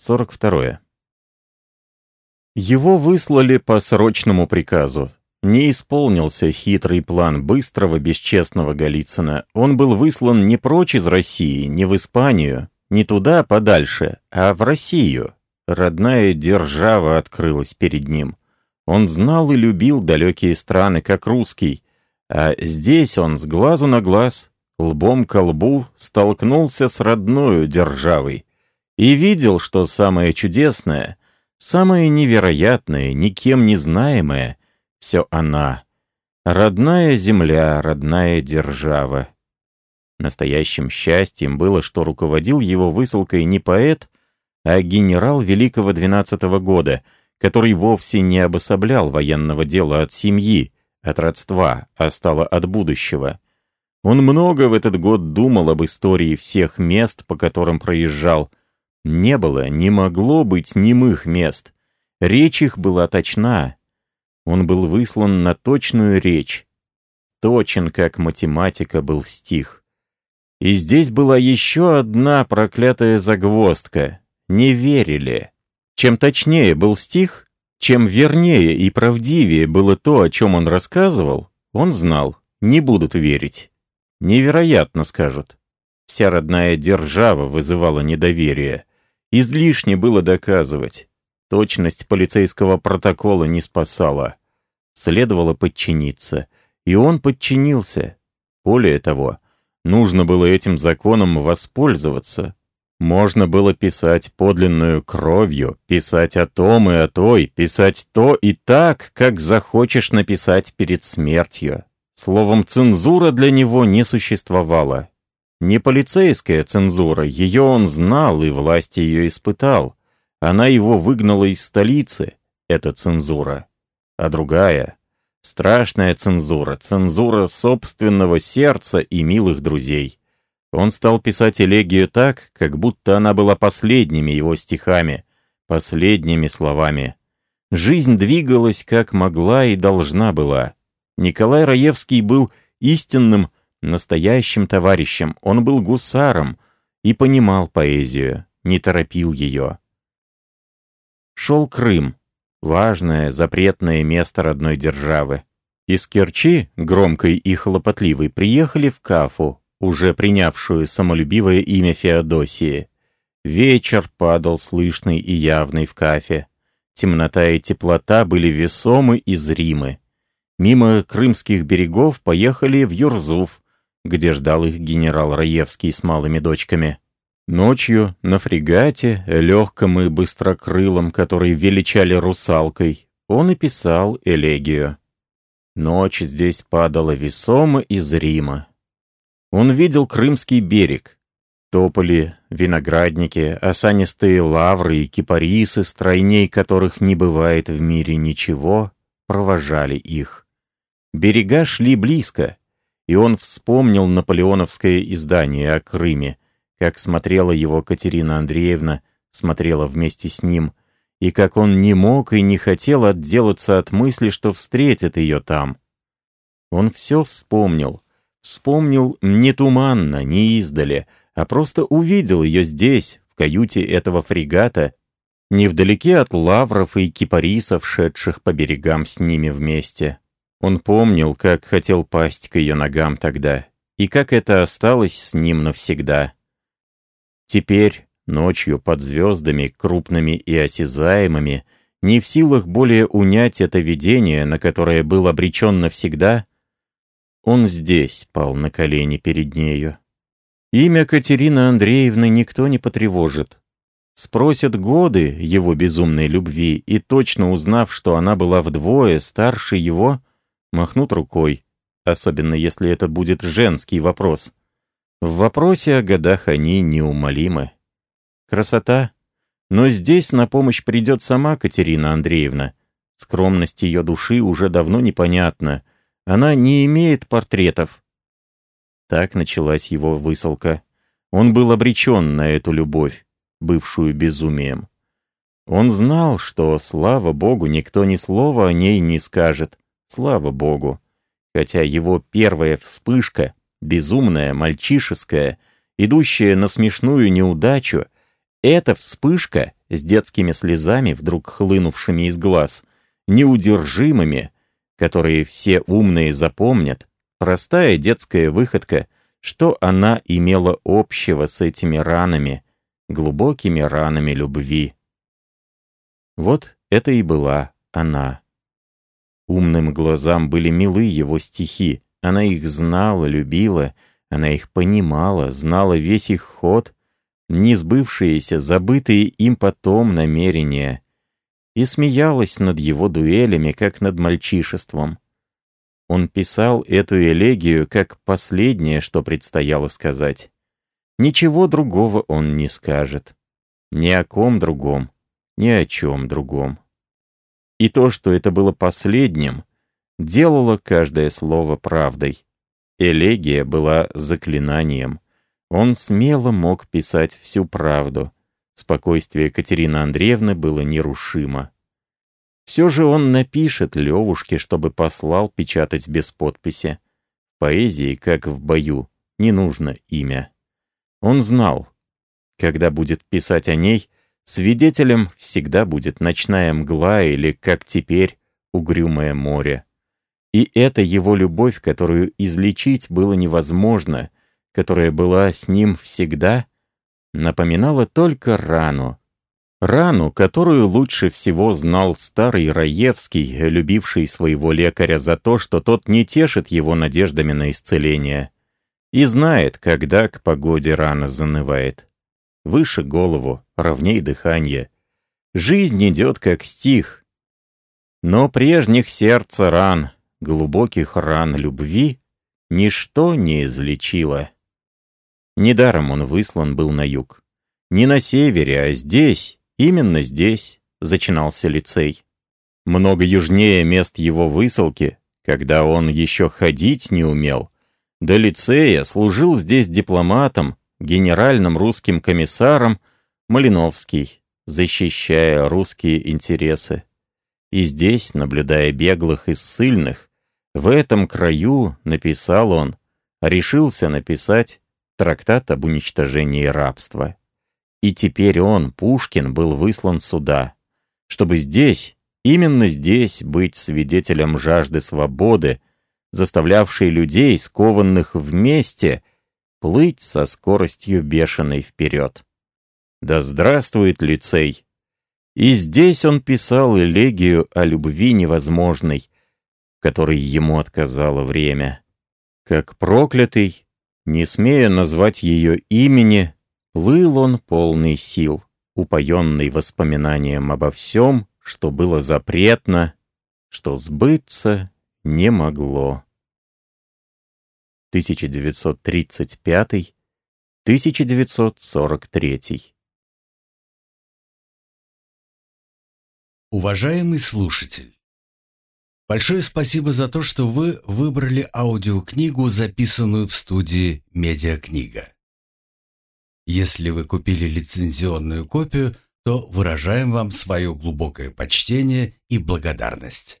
42. Его выслали по срочному приказу. Не исполнился хитрый план быстрого, бесчестного Голицына. Он был выслан не прочь из России, не в Испанию, не туда подальше, а в Россию. Родная держава открылась перед ним. Он знал и любил далекие страны, как русский. А здесь он с глазу на глаз, лбом к лбу, столкнулся с родною державой. И видел, что самое чудесное, самое невероятное, никем не знаемое — все она. Родная земля, родная держава. Настоящим счастьем было, что руководил его высылкой не поэт, а генерал Великого двенадцатого года, который вовсе не обособлял военного дела от семьи, от родства, а стало от будущего. Он много в этот год думал об истории всех мест, по которым проезжал. Не было, не могло быть немых мест. Речь их была точна. Он был выслан на точную речь. Точен, как математика, был стих. И здесь была еще одна проклятая загвоздка. Не верили. Чем точнее был стих, чем вернее и правдивее было то, о чем он рассказывал, он знал, не будут верить. Невероятно, скажут. Вся родная держава вызывала недоверие. Излишне было доказывать. Точность полицейского протокола не спасала. Следовало подчиниться. И он подчинился. Более того, Нужно было этим законом воспользоваться. Можно было писать подлинную кровью, писать о том и о той, писать то и так, как захочешь написать перед смертью. Словом, цензура для него не существовала. Не полицейская цензура, ее он знал и власти ее испытал. Она его выгнала из столицы, эта цензура. А другая, Страшная цензура, цензура собственного сердца и милых друзей. Он стал писать элегию так, как будто она была последними его стихами, последними словами. Жизнь двигалась, как могла и должна была. Николай Раевский был истинным, настоящим товарищем, он был гусаром и понимал поэзию, не торопил ее. Шел Крым. Важное, запретное место родной державы. Из Керчи, громкой и хлопотливой, приехали в Кафу, уже принявшую самолюбивое имя Феодосии. Вечер падал слышный и явный в Кафе. Темнота и теплота были весомы и зримы. Мимо крымских берегов поехали в Юрзуф, где ждал их генерал Раевский с малыми дочками. Ночью на фрегате, легком и быстрокрылом, который величали русалкой, он и писал элегию. Ночь здесь падала весомо и зримо. Он видел Крымский берег. Тополи, виноградники, осанистые лавры и кипарисы, стройней которых не бывает в мире ничего, провожали их. Берега шли близко, и он вспомнил наполеоновское издание о Крыме — как смотрела его Катерина Андреевна, смотрела вместе с ним, и как он не мог и не хотел отделаться от мысли, что встретит ее там. Он все вспомнил. Вспомнил не туманно, не издали, а просто увидел ее здесь, в каюте этого фрегата, невдалеке от лавров и кипарисов, шедших по берегам с ними вместе. Он помнил, как хотел пасть к ее ногам тогда, и как это осталось с ним навсегда. Теперь, ночью под звездами, крупными и осязаемыми, не в силах более унять это видение, на которое был обречен навсегда, он здесь пал на колени перед нею. Имя Катерины Андреевны никто не потревожит. Спросят годы его безумной любви, и точно узнав, что она была вдвое старше его, махнут рукой, особенно если это будет женский вопрос. В вопросе о годах они неумолимы. Красота? Но здесь на помощь придет сама Катерина Андреевна. Скромность ее души уже давно непонятна. Она не имеет портретов. Так началась его высылка. Он был обречен на эту любовь, бывшую безумием. Он знал, что, слава богу, никто ни слова о ней не скажет. Слава богу. Хотя его первая вспышка безумная, мальчишеская, идущая на смешную неудачу, эта вспышка с детскими слезами, вдруг хлынувшими из глаз, неудержимыми, которые все умные запомнят, простая детская выходка, что она имела общего с этими ранами, глубокими ранами любви. Вот это и была она. Умным глазам были милы его стихи, она их знала, любила, она их понимала, знала весь их ход, несбывшиеся, забытые им потом намерения, и смеялась над его дуэлями, как над мальчишеством. Он писал эту элегию как последнее, что предстояло сказать. Ничего другого он не скажет. Ни о ком другом, ни о чем другом. И то, что это было последним, делало каждое слово правдой. Элегия была заклинанием. Он смело мог писать всю правду. Спокойствие Катерины Андреевны было нерушимо. Все же он напишет Левушке, чтобы послал печатать без подписи. В поэзии, как в бою, не нужно имя. Он знал, когда будет писать о ней, свидетелем всегда будет ночная мгла или, как теперь, угрюмое море. И это его любовь, которую излечить было невозможно, которая была с ним всегда, напоминала только рану. Рану, которую лучше всего знал старый Раевский, любивший своего лекаря за то, что тот не тешит его надеждами на исцеление. И знает, когда к погоде рана занывает. Выше голову, ровней дыхание. Жизнь идет как стих. Но прежних сердца ран, глубоких ран любви, ничто не излечило. Недаром он выслан был на юг. Не на севере, а здесь, именно здесь, зачинался лицей. Много южнее мест его высылки, когда он еще ходить не умел. До лицея служил здесь дипломатом, генеральным русским комиссаром Малиновский, защищая русские интересы. И здесь, наблюдая беглых и ссыльных, в этом краю, написал он, решился написать трактат об уничтожении рабства. И теперь он, Пушкин, был выслан сюда, чтобы здесь, именно здесь, быть свидетелем жажды свободы, заставлявшей людей, скованных вместе, плыть со скоростью бешеной вперед. Да здравствует лицей! И здесь он писал элегию о любви невозможной, которой ему отказало время. Как проклятый, не смея назвать ее имени, плыл он полный сил, упоенный воспоминанием обо всем, что было запретно, что сбыться не могло. 1935-1943 Уважаемый слушатель! Большое спасибо за то, что вы выбрали аудиокнигу, записанную в студии «Медиакнига». Если вы купили лицензионную копию, то выражаем вам свое глубокое почтение и благодарность.